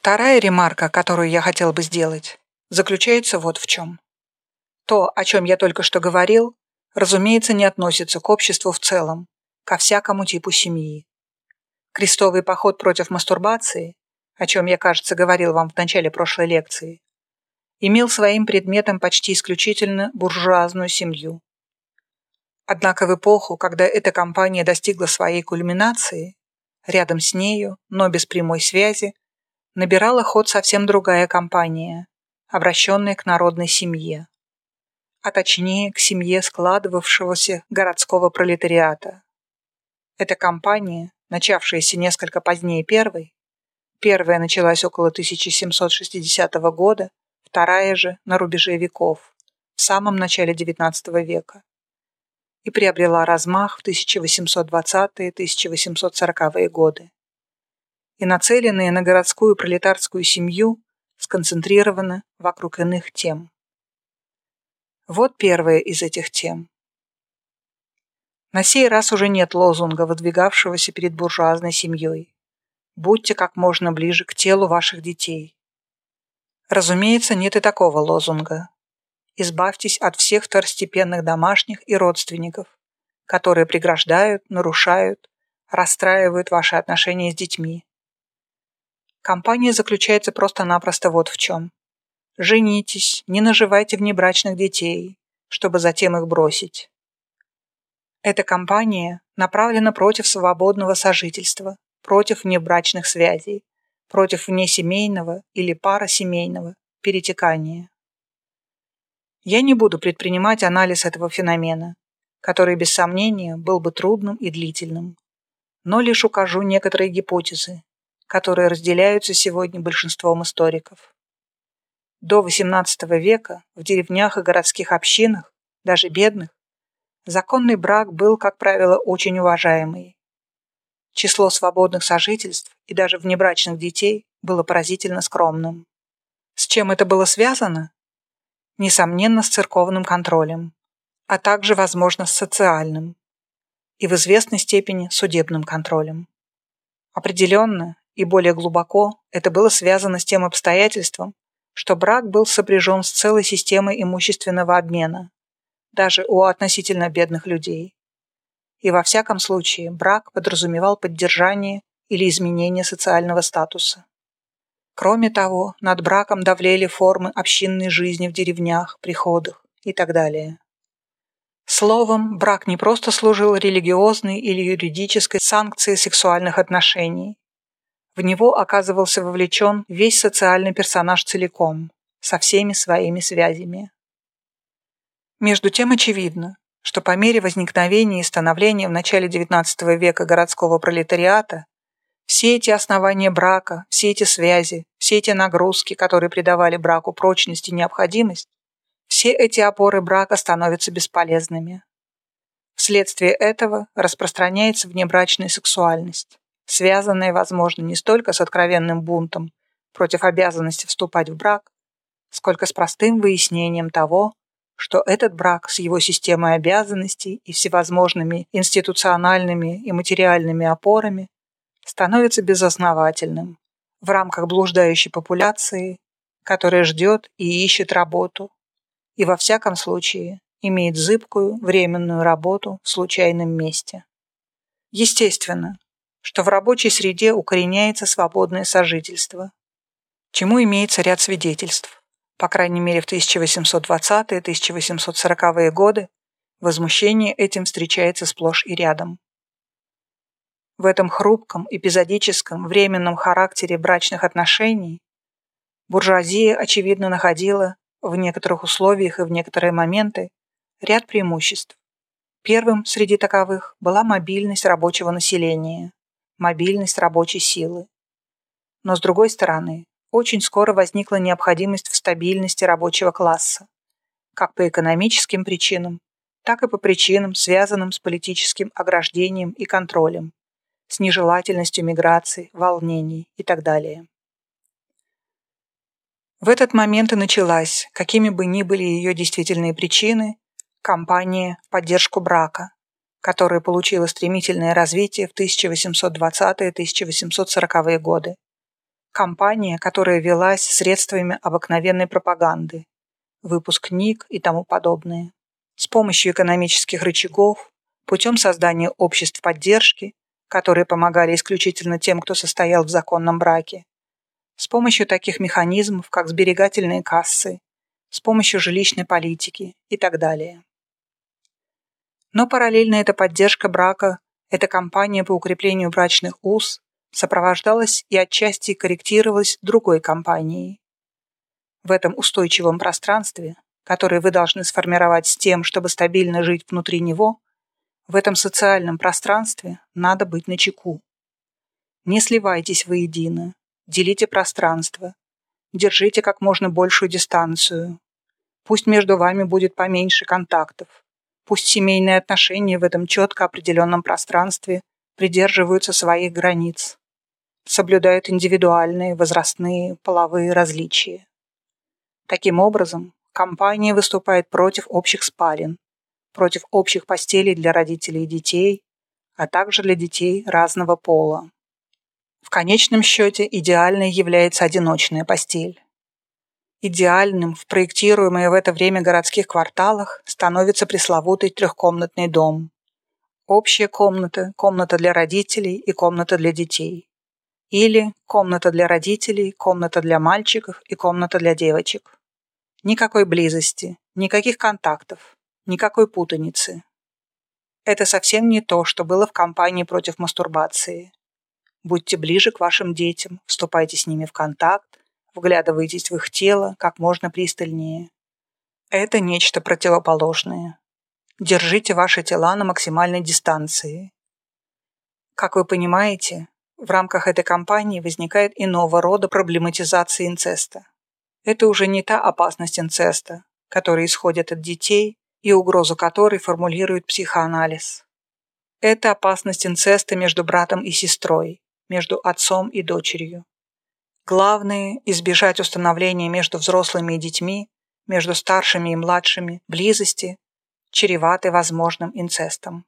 Вторая ремарка, которую я хотел бы сделать, заключается вот в чем. То, о чем я только что говорил, разумеется, не относится к обществу в целом, ко всякому типу семьи. Крестовый поход против мастурбации, о чем я, кажется, говорил вам в начале прошлой лекции, имел своим предметом почти исключительно буржуазную семью. Однако в эпоху, когда эта кампания достигла своей кульминации, рядом с нею, но без прямой связи, набирала ход совсем другая кампания, обращенная к народной семье, а точнее к семье складывавшегося городского пролетариата. Эта кампания, начавшаяся несколько позднее первой, первая началась около 1760 года, вторая же на рубеже веков, в самом начале XIX века, и приобрела размах в 1820-1840-е годы. И нацеленные на городскую пролетарскую семью сконцентрированы вокруг иных тем. Вот первая из этих тем. На сей раз уже нет лозунга, выдвигавшегося перед буржуазной семьей. Будьте как можно ближе к телу ваших детей. Разумеется, нет и такого лозунга. Избавьтесь от всех второстепенных домашних и родственников, которые преграждают, нарушают, расстраивают ваши отношения с детьми. Компания заключается просто-напросто вот в чем. Женитесь, не наживайте внебрачных детей, чтобы затем их бросить. Эта компания направлена против свободного сожительства, против внебрачных связей, против внесемейного или парасемейного перетекания. Я не буду предпринимать анализ этого феномена, который, без сомнения, был бы трудным и длительным, но лишь укажу некоторые гипотезы, которые разделяются сегодня большинством историков. До XVIII века в деревнях и городских общинах, даже бедных, законный брак был, как правило, очень уважаемый. Число свободных сожительств и даже внебрачных детей было поразительно скромным. С чем это было связано? Несомненно, с церковным контролем, а также, возможно, с социальным и в известной степени судебным контролем. Определенно и более глубоко это было связано с тем обстоятельством, что брак был сопряжен с целой системой имущественного обмена, даже у относительно бедных людей и во всяком случае брак подразумевал поддержание или изменение социального статуса. Кроме того, над браком давлели формы общинной жизни в деревнях, приходах и так далее. Словом, брак не просто служил религиозной или юридической санкцией сексуальных отношений. В него оказывался вовлечен весь социальный персонаж целиком, со всеми своими связями. Между тем очевидно, что по мере возникновения и становления в начале XIX века городского пролетариата все эти основания брака, все эти связи, все эти нагрузки, которые придавали браку прочность и необходимость, все эти опоры брака становятся бесполезными. Вследствие этого распространяется внебрачная сексуальность, связанная, возможно, не столько с откровенным бунтом против обязанности вступать в брак, сколько с простым выяснением того, что этот брак с его системой обязанностей и всевозможными институциональными и материальными опорами становится безосновательным в рамках блуждающей популяции, которая ждет и ищет работу, и во всяком случае имеет зыбкую временную работу в случайном месте. Естественно, что в рабочей среде укореняется свободное сожительство, чему имеется ряд свидетельств по крайней мере в 1820-1840-е годы, возмущение этим встречается сплошь и рядом. В этом хрупком, эпизодическом, временном характере брачных отношений буржуазия, очевидно, находила в некоторых условиях и в некоторые моменты ряд преимуществ. Первым среди таковых была мобильность рабочего населения, мобильность рабочей силы. Но с другой стороны, очень скоро возникла необходимость в стабильности рабочего класса, как по экономическим причинам, так и по причинам, связанным с политическим ограждением и контролем, с нежелательностью миграции, волнений и так далее. В этот момент и началась, какими бы ни были ее действительные причины, кампания в поддержку брака, которая получила стремительное развитие в 1820-1840-е годы Компания, которая велась средствами обыкновенной пропаганды, выпуск книг и тому подобное. С помощью экономических рычагов, путем создания обществ поддержки, которые помогали исключительно тем, кто состоял в законном браке, с помощью таких механизмов, как сберегательные кассы, с помощью жилищной политики и так далее. Но параллельно эта поддержка брака, эта кампания по укреплению брачных уз сопровождалась и отчасти корректировалась другой кампанией. В этом устойчивом пространстве, которое вы должны сформировать с тем, чтобы стабильно жить внутри него, в этом социальном пространстве надо быть начеку. Не сливайтесь воедино, делите пространство, держите как можно большую дистанцию. Пусть между вами будет поменьше контактов. Пусть семейные отношения в этом четко определенном пространстве придерживаются своих границ, соблюдают индивидуальные, возрастные, половые различия. Таким образом, компания выступает против общих спален, против общих постелей для родителей и детей, а также для детей разного пола. В конечном счете идеальной является одиночная постель. Идеальным в проектируемые в это время городских кварталах становится пресловутый трехкомнатный дом. Общая комната, комната для родителей и комната для детей. Или комната для родителей, комната для мальчиков и комната для девочек. Никакой близости, никаких контактов, никакой путаницы. Это совсем не то, что было в кампании против мастурбации. Будьте ближе к вашим детям, вступайте с ними в контакт, вглядывайтесь в их тело как можно пристальнее. Это нечто противоположное. Держите ваши тела на максимальной дистанции. Как вы понимаете, в рамках этой кампании возникает иного рода проблематизация инцеста. Это уже не та опасность инцеста, которая исходит от детей и угрозу которой формулирует психоанализ. Это опасность инцеста между братом и сестрой, между отцом и дочерью. Главное – избежать установления между взрослыми и детьми, между старшими и младшими, близости, чреватой возможным инцестом.